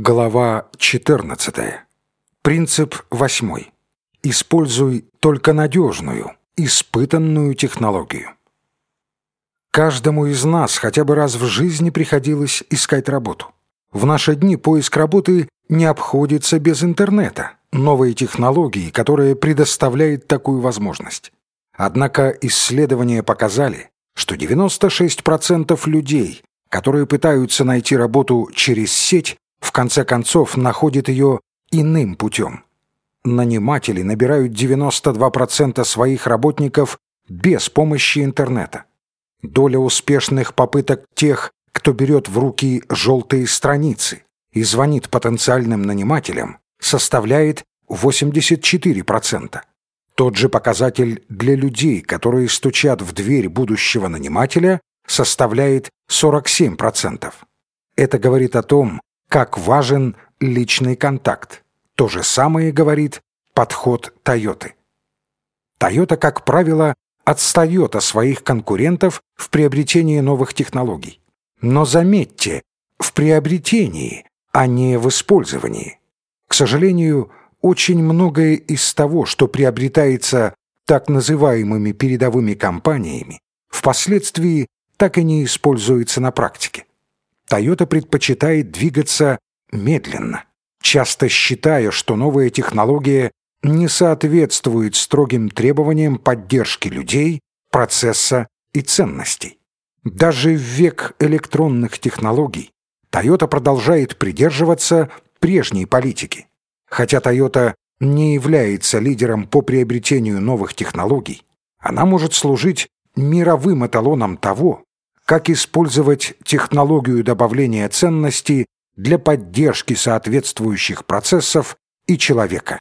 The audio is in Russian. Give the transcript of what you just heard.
Глава 14. Принцип 8. Используй только надежную, испытанную технологию. Каждому из нас хотя бы раз в жизни приходилось искать работу. В наши дни поиск работы не обходится без интернета, новой технологии, которая предоставляет такую возможность. Однако исследования показали, что 96% людей, которые пытаются найти работу через сеть, в конце концов находят ее иным путем. Наниматели набирают 92% своих работников без помощи интернета. Доля успешных попыток тех, кто берет в руки желтые страницы и звонит потенциальным нанимателям, составляет 84%. Тот же показатель для людей, которые стучат в дверь будущего нанимателя, составляет 47%. Это говорит о том, как важен личный контакт. То же самое говорит подход Тойоты. Тойота, как правило, отстает от своих конкурентов в приобретении новых технологий. Но заметьте, в приобретении, а не в использовании. К сожалению, очень многое из того, что приобретается так называемыми передовыми компаниями, впоследствии так и не используется на практике. Toyota предпочитает двигаться медленно, часто считая, что новая технология не соответствует строгим требованиям поддержки людей, процесса и ценностей. Даже в век электронных технологий Toyota продолжает придерживаться прежней политики. Хотя Toyota не является лидером по приобретению новых технологий, она может служить мировым эталоном того, как использовать технологию добавления ценности для поддержки соответствующих процессов и человека.